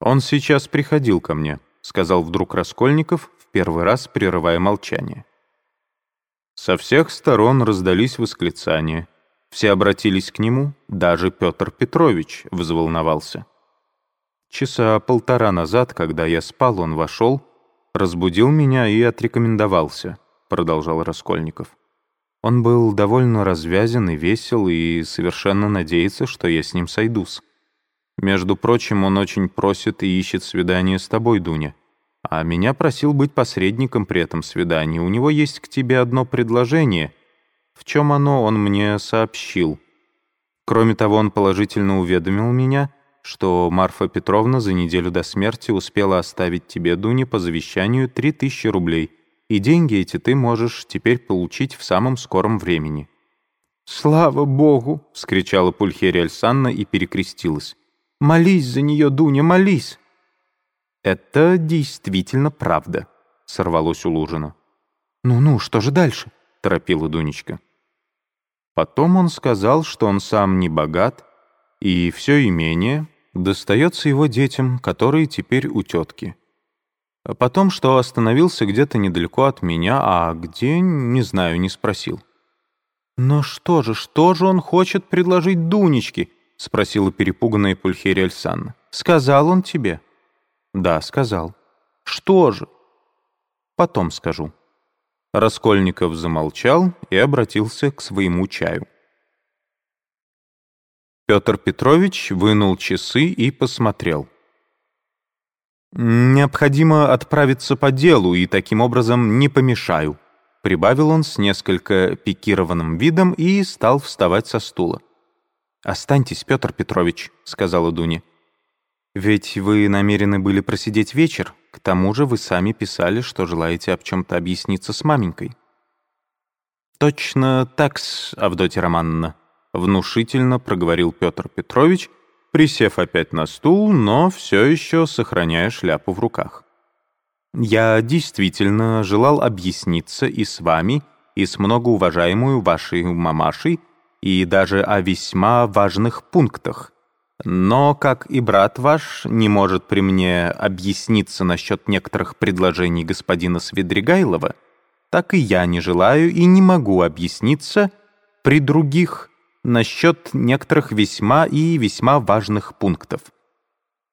«Он сейчас приходил ко мне», — сказал вдруг Раскольников, в первый раз прерывая молчание. Со всех сторон раздались восклицания. Все обратились к нему, даже Петр Петрович взволновался. Часа полтора назад, когда я спал, он вошел, разбудил меня и отрекомендовался, продолжал Раскольников. Он был довольно развязен и весел, и совершенно надеется, что я с ним сойдусь. Между прочим, он очень просит и ищет свидание с тобой, Дуня. А меня просил быть посредником при этом свидании. У него есть к тебе одно предложение. В чем оно, он мне сообщил. Кроме того, он положительно уведомил меня, что Марфа Петровна за неделю до смерти успела оставить тебе, Дуне, по завещанию 3000 рублей, и деньги эти ты можешь теперь получить в самом скором времени». «Слава Богу!» — вскричала Пульхерия Альсанна и перекрестилась. Молись за нее, Дуня, молись!» «Это действительно правда», — сорвалось у Лужина. «Ну-ну, что же дальше?» — торопила Дунечка. Потом он сказал, что он сам не богат, и все имение достается его детям, которые теперь у тетки. А потом, что остановился где-то недалеко от меня, а где, не знаю, не спросил. «Но что же, что же он хочет предложить Дунечке?» — спросила перепуганная Пульхерия Альсанна. «Сказал он тебе?» «Да, сказал». «Что же?» «Потом скажу». Раскольников замолчал и обратился к своему чаю. Петр Петрович вынул часы и посмотрел. «Необходимо отправиться по делу, и таким образом не помешаю», прибавил он с несколько пикированным видом и стал вставать со стула. «Останьтесь, Петр Петрович», — сказала Дуня. «Ведь вы намерены были просидеть вечер. К тому же вы сами писали, что желаете об чем-то объясниться с маменькой». «Точно так-с, Авдотья Романовна», — внушительно проговорил Петр Петрович, присев опять на стул, но все еще сохраняя шляпу в руках. «Я действительно желал объясниться и с вами, и с многоуважаемую вашей мамашей, и даже о весьма важных пунктах. Но, как и брат ваш не может при мне объясниться насчет некоторых предложений господина Свидригайлова, так и я не желаю и не могу объясниться при других насчет некоторых весьма и весьма важных пунктов.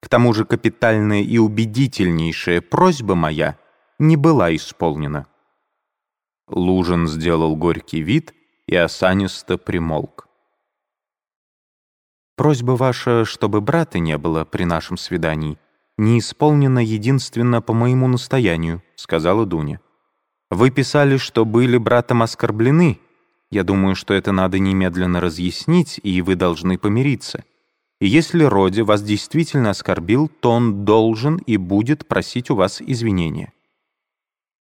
К тому же капитальная и убедительнейшая просьба моя не была исполнена. Лужин сделал горький вид — и осанисто примолк. «Просьба ваша, чтобы брата не было при нашем свидании, не исполнена единственно по моему настоянию», — сказала Дуня. «Вы писали, что были братом оскорблены. Я думаю, что это надо немедленно разъяснить, и вы должны помириться. И если Роди вас действительно оскорбил, то он должен и будет просить у вас извинения».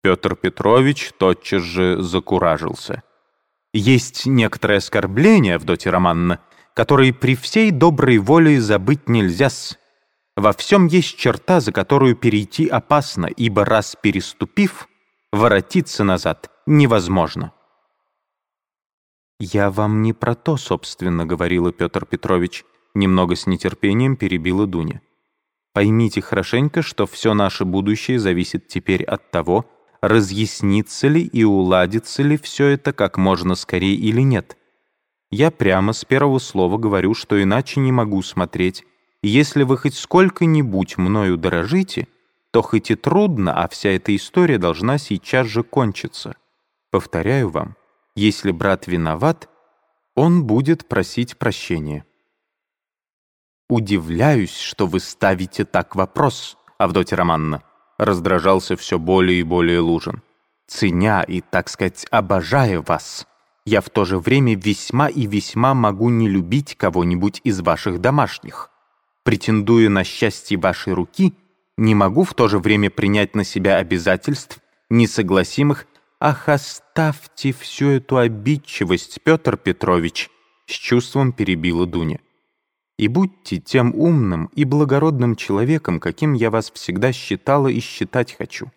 Петр Петрович тотчас же закуражился. Есть некоторые оскорбления, Авдотья Романна, которые при всей доброй воле забыть нельзя-с. Во всем есть черта, за которую перейти опасно, ибо раз переступив, воротиться назад невозможно. «Я вам не про то, собственно, — говорила Петр Петрович, немного с нетерпением перебила Дуня. Поймите хорошенько, что все наше будущее зависит теперь от того, разъяснится ли и уладится ли все это как можно скорее или нет. Я прямо с первого слова говорю, что иначе не могу смотреть. если вы хоть сколько-нибудь мною дорожите, то хоть и трудно, а вся эта история должна сейчас же кончиться. Повторяю вам, если брат виноват, он будет просить прощения. «Удивляюсь, что вы ставите так вопрос, Авдотья Романна», раздражался все более и более Лужин. «Ценя и, так сказать, обожая вас, я в то же время весьма и весьма могу не любить кого-нибудь из ваших домашних. Претендуя на счастье вашей руки, не могу в то же время принять на себя обязательств, несогласимых «Ах, оставьте всю эту обидчивость, Петр Петрович!» с чувством перебила Дуня и будьте тем умным и благородным человеком, каким я вас всегда считала и считать хочу.